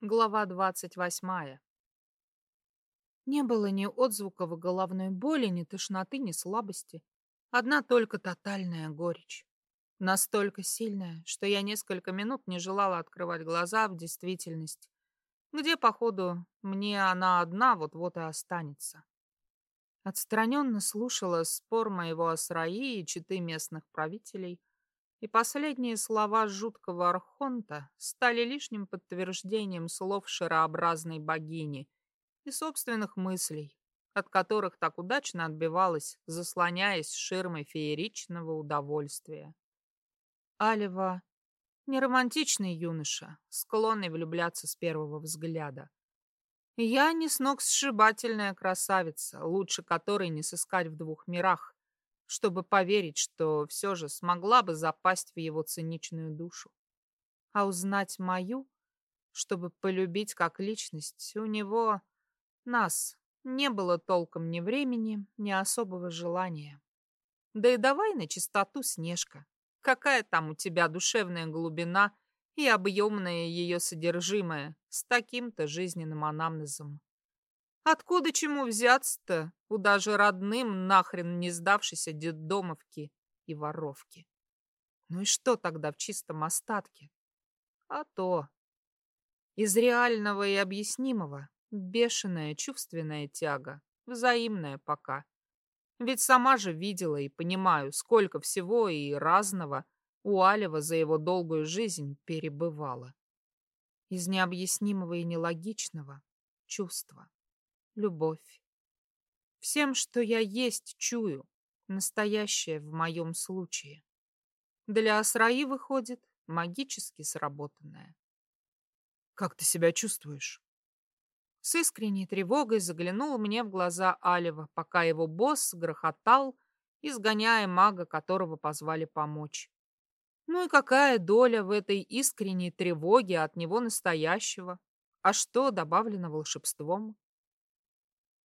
Глава двадцать восьмая. Не было ни отзвуков головной боли, ни тошноты, ни слабости. Одна только тотальная горечь. Настолько сильная, что я несколько минут не желала открывать глаза в действительность, где, походу, мне она одна вот-вот и останется. Отстраненно слушала спор моего Асраи и читы местных правителей, и последние слова жуткого архонта стали лишним подтверждением слов шарообразной богини и собственных мыслей, от которых так удачно отбивалась, заслоняясь ширмой фееричного удовольствия. Алева — неромантичный юноша, склонный влюбляться с первого взгляда. Я не сногсшибательная красавица, лучше которой не сыскать в двух мирах, чтобы поверить, что все же смогла бы запасть в его циничную душу. А узнать мою, чтобы полюбить как личность, у него, нас, не было толком ни времени, ни особого желания. Да и давай на чистоту, Снежка. Какая там у тебя душевная глубина и объемное ее содержимое с таким-то жизненным анамнезом? Откуда чему взяться-то у даже родным нахрен не сдавшейся детдомовки и воровки? Ну и что тогда в чистом остатке? А то из реального и объяснимого бешеная чувственная тяга, взаимная пока. Ведь сама же видела и понимаю, сколько всего и разного у Алева за его долгую жизнь перебывало. Из необъяснимого и нелогичного чувства любовь. Всем, что я есть, чую, настоящее в моем случае. Для Асраи выходит магически сработанное. «Как ты себя чувствуешь?» С искренней тревогой заглянул мне в глаза Алева, пока его босс грохотал, изгоняя мага, которого позвали помочь. Ну и какая доля в этой искренней тревоге от него настоящего? А что добавлено волшебством?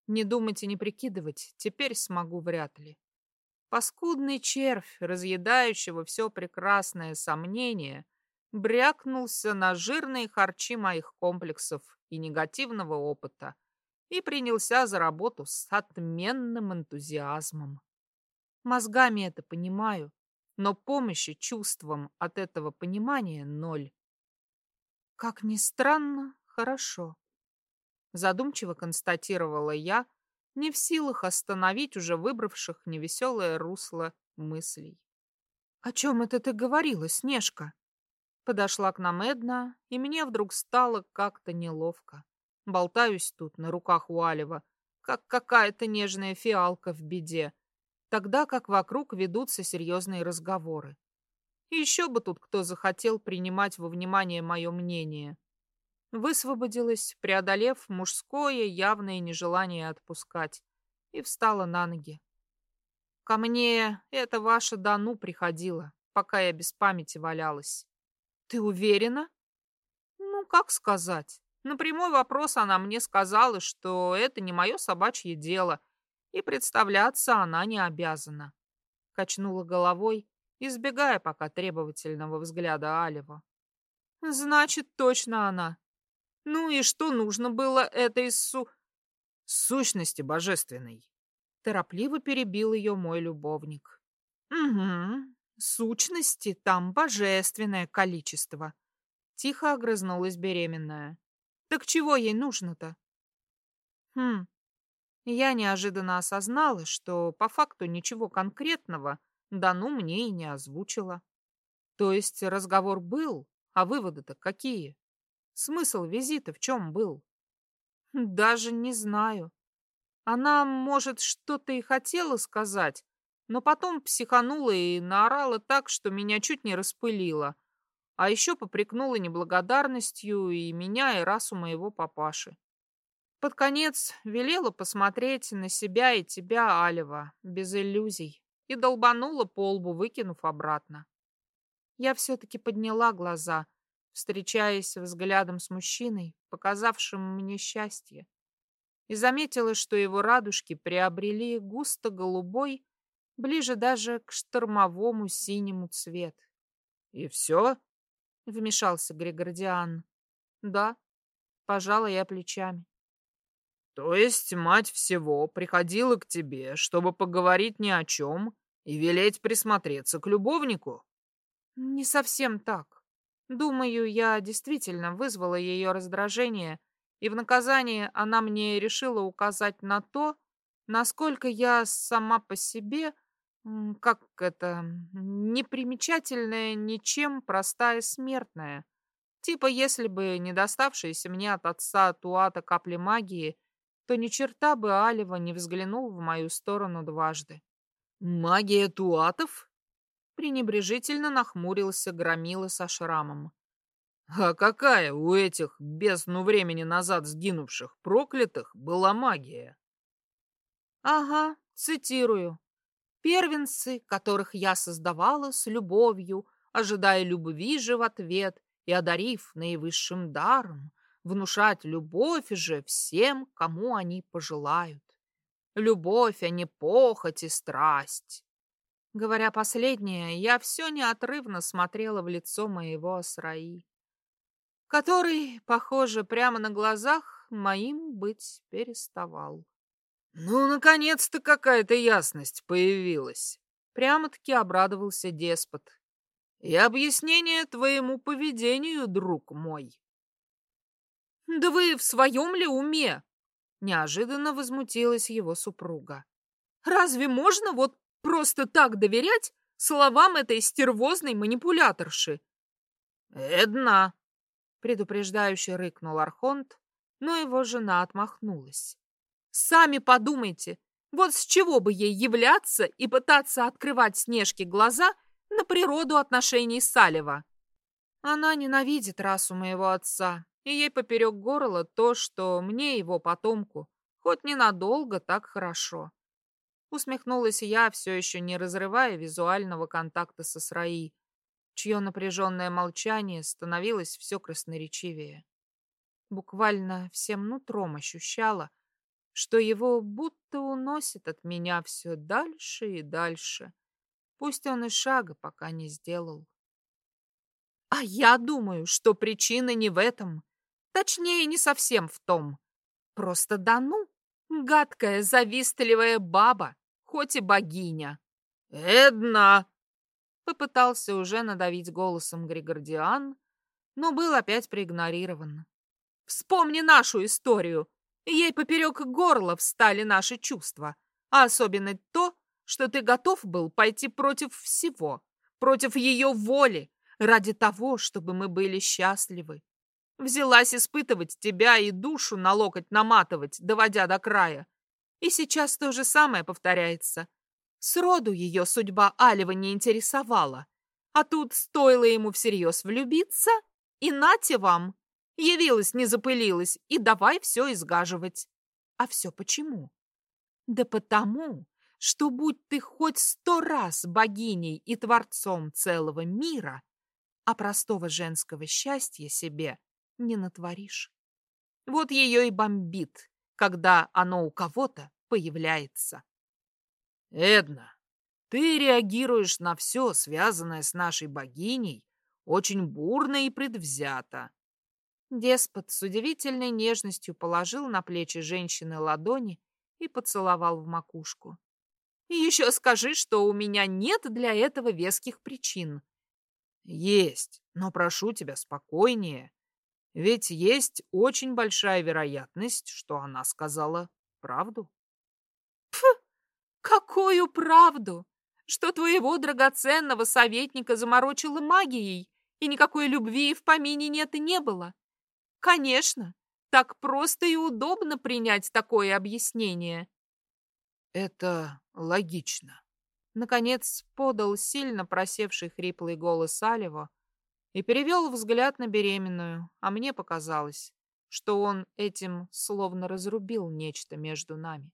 Не думать и не прикидывать теперь смогу вряд ли. Паскудный червь, разъедающего все прекрасное сомнение, брякнулся на жирные харчи моих комплексов и негативного опыта и принялся за работу с отменным энтузиазмом. Мозгами это понимаю, но помощи чувствам от этого понимания ноль. Как ни странно, хорошо. Задумчиво констатировала я, не в силах остановить уже выбравших невеселое русло мыслей. «О чем это ты говорила, Снежка?» Подошла к нам Эдна, и мне вдруг стало как-то неловко. Болтаюсь тут на руках у Алева, как какая-то нежная фиалка в беде, тогда как вокруг ведутся серьезные разговоры. И еще бы тут кто захотел принимать во внимание мое мнение. Высвободилась, преодолев мужское явное нежелание отпускать, и встала на ноги. Ко мне это ваша Дану приходила, пока я без памяти валялась. Ты уверена? Ну, как сказать? На прямой вопрос она мне сказала, что это не мое собачье дело, и представляться она не обязана. Качнула головой, избегая пока требовательного взгляда Алева. Значит, точно она. Ну и что нужно было этой су... сущности божественной? Торопливо перебил ее мой любовник. Угу, сущности там божественное количество. Тихо огрызнулась беременная. Так чего ей нужно-то? Хм, я неожиданно осознала, что по факту ничего конкретного Дану мне и не озвучила. То есть разговор был, а выводы-то какие? Смысл визита в чем был? Даже не знаю. Она, может, что-то и хотела сказать, но потом психанула и наорала так, что меня чуть не распылила. А еще попрекнула неблагодарностью и меня, и расу моего папаши. Под конец велела посмотреть на себя и тебя, Алева, без иллюзий, и долбанула по лбу, выкинув обратно. Я все-таки подняла глаза встречаясь взглядом с мужчиной, показавшим мне счастье, и заметила, что его радужки приобрели густо-голубой, ближе даже к штормовому синему цвет. — И все? — вмешался Григордиан. — Да. Пожала я плечами. То есть мать всего приходила к тебе, чтобы поговорить ни о чем и велеть присмотреться к любовнику? Не совсем так. Думаю, я действительно вызвала ее раздражение, и в наказание она мне решила указать на то, насколько я сама по себе, как это, непримечательная ничем простая смертная. Типа, если бы не доставшиеся мне от отца Туата капли магии, то ни черта бы Алева не взглянул в мою сторону дважды. «Магия Туатов?» Пренебрежительно нахмурился громила со шрамом. А какая у этих бездну времени назад сгинувших проклятых была магия? Ага, цитирую. Первенцы, которых я создавала с любовью, ожидая любви же в ответ и одарив наивысшим даром, внушать любовь же всем, кому они пожелают. Любовь, а не похоть и страсть. Говоря последнее, я все неотрывно смотрела в лицо моего Асраи, который, похоже, прямо на глазах моим быть переставал. «Ну, наконец-то какая-то ясность появилась!» Прямо-таки обрадовался деспот. «И объяснение твоему поведению, друг мой!» «Да вы в своем ли уме?» Неожиданно возмутилась его супруга. «Разве можно вот Просто так доверять словам этой стервозной манипуляторши? «Эдна!» — предупреждающе рыкнул Архонт, но его жена отмахнулась. «Сами подумайте, вот с чего бы ей являться и пытаться открывать Снежке глаза на природу отношений Салева? Она ненавидит расу моего отца, и ей поперек горла то, что мне, его потомку, хоть ненадолго так хорошо. Усмехнулась я, все еще не разрывая визуального контакта со Сраи, чье напряженное молчание становилось все красноречивее. Буквально всем нутром ощущала, что его будто уносит от меня все дальше и дальше. Пусть он и шага пока не сделал. А я думаю, что причина не в этом. Точнее, не совсем в том. Просто да ну, гадкая, завистливая баба хоть и богиня. «Эдна!» Попытался уже надавить голосом Григордиан, но был опять проигнорирован. «Вспомни нашу историю. Ей поперек горла встали наши чувства, а особенно то, что ты готов был пойти против всего, против ее воли, ради того, чтобы мы были счастливы. Взялась испытывать тебя и душу на локоть наматывать, доводя до края. И сейчас то же самое повторяется. Сроду ее судьба Алева не интересовала. А тут стоило ему всерьез влюбиться, и нате вам. Явилась, не запылилась, и давай все изгаживать. А все почему? Да потому, что будь ты хоть сто раз богиней и творцом целого мира, а простого женского счастья себе не натворишь. Вот ее и бомбит, когда оно у кого-то появляется. Эдна, ты реагируешь на все, связанное с нашей богиней, очень бурно и предвзято. Деспот с удивительной нежностью положил на плечи женщины ладони и поцеловал в макушку. еще скажи, что у меня нет для этого веских причин. Есть, но прошу тебя спокойнее. Ведь есть очень большая вероятность, что она сказала правду. Какую правду? Что твоего драгоценного советника заморочила магией, и никакой любви в помине нет и не было? Конечно, так просто и удобно принять такое объяснение. Это логично. Наконец подал сильно просевший хриплый голос Алева, и перевел взгляд на беременную, а мне показалось, что он этим словно разрубил нечто между нами.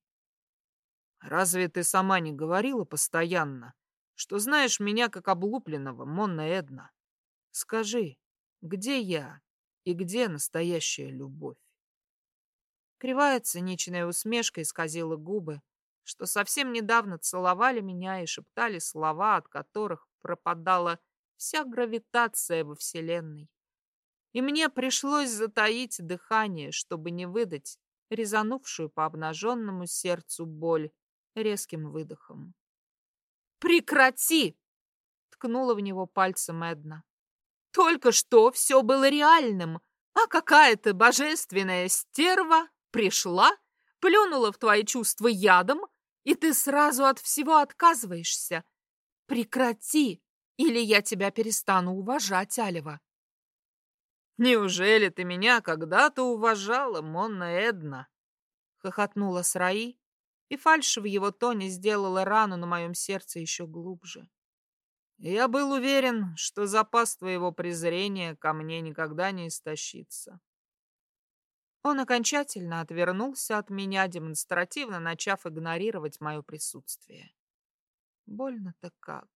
«Разве ты сама не говорила постоянно, что знаешь меня как облупленного, Монна Эдна? Скажи, где я и где настоящая любовь?» Кривая циничная усмешка исказила губы, что совсем недавно целовали меня и шептали слова, от которых пропадала вся гравитация во Вселенной. и мне пришлось затаить дыхание, чтобы не выдать резанувшую по обнаженному сердцу боль резким выдохом. «Прекрати!» — ткнула в него пальцем Эдна. «Только что все было реальным, а какая-то божественная стерва пришла, плюнула в твои чувства ядом, и ты сразу от всего отказываешься. Прекрати, или я тебя перестану уважать, Алева». «Неужели ты меня когда-то уважала, Монна Эдна?» — хохотнула Сраи, и фальшь в его тоне сделала рану на моем сердце еще глубже. Я был уверен, что запас твоего презрения ко мне никогда не истощится. Он окончательно отвернулся от меня, демонстративно начав игнорировать мое присутствие. Больно-то как.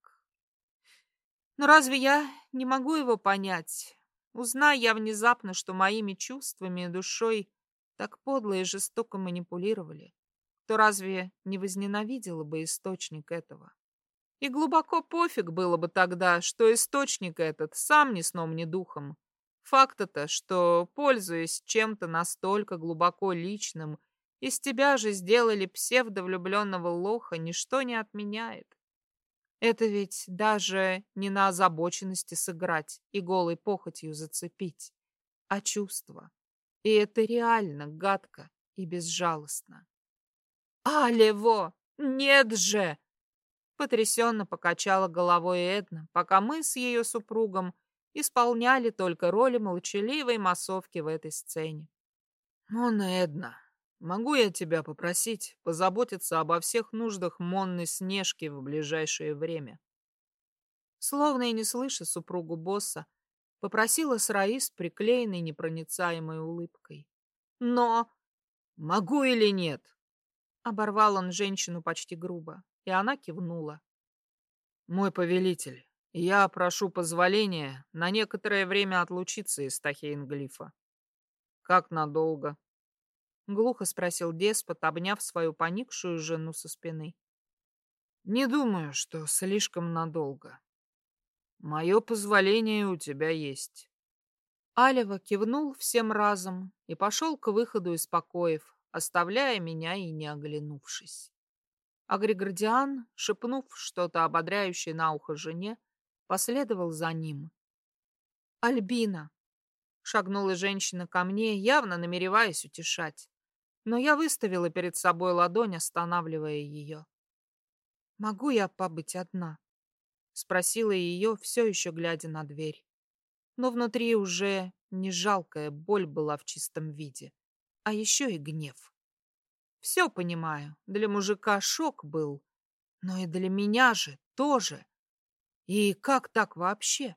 Но разве я не могу его понять? Узнай я внезапно, что моими чувствами и душой так подло и жестоко манипулировали, то разве не возненавидела бы источник этого? И глубоко пофиг было бы тогда, что источник этот сам ни сном, ни духом. Факт-то, что, пользуясь чем-то настолько глубоко личным, из тебя же сделали псевдовлюбленного лоха, ничто не отменяет. Это ведь даже не на озабоченности сыграть и голой похотью зацепить, а чувство. И это реально гадко и безжалостно. «Алево! Нет же!» Потрясенно покачала головой Эдна, пока мы с ее супругом исполняли только роли молчаливой массовки в этой сцене. «Мона Эдна, Могу я тебя попросить позаботиться обо всех нуждах Монны Снежки в ближайшее время?» Словно и не слыша супругу босса, попросила Сраи с приклеенной непроницаемой улыбкой. «Но могу или нет?» Оборвал он женщину почти грубо, и она кивнула. «Мой повелитель, я прошу позволения на некоторое время отлучиться из Тахейнглифа. Как надолго?» — глухо спросил деспот, обняв свою поникшую жену со спины. «Не думаю, что слишком надолго. Мое позволение у тебя есть». Алева кивнул всем разом и пошел к выходу из покоев, оставляя меня и не оглянувшись. А Григордиан, шепнув что-то ободряющее на ухо жене, последовал за ним. «Альбина!» — шагнула женщина ко мне, явно намереваясь утешать но я выставила перед собой ладонь, останавливая ее. «Могу я побыть одна?» — спросила ее, все еще глядя на дверь. Но внутри уже не жалкая боль была в чистом виде, а еще и гнев. Все понимаю, для мужика шок был, но и для меня же тоже. И как так вообще?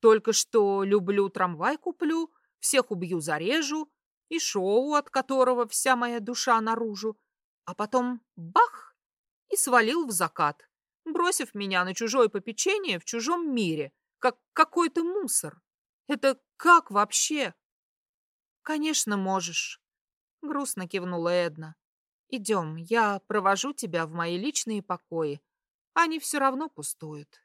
Только что люблю трамвай куплю, всех убью зарежу, и шоу, от которого вся моя душа наружу, а потом бах! и свалил в закат, бросив меня на чужое попечение в чужом мире, как какой-то мусор. Это как вообще? Конечно, можешь, грустно кивнула Эдна. Идем, я провожу тебя в мои личные покои. Они все равно пустуют.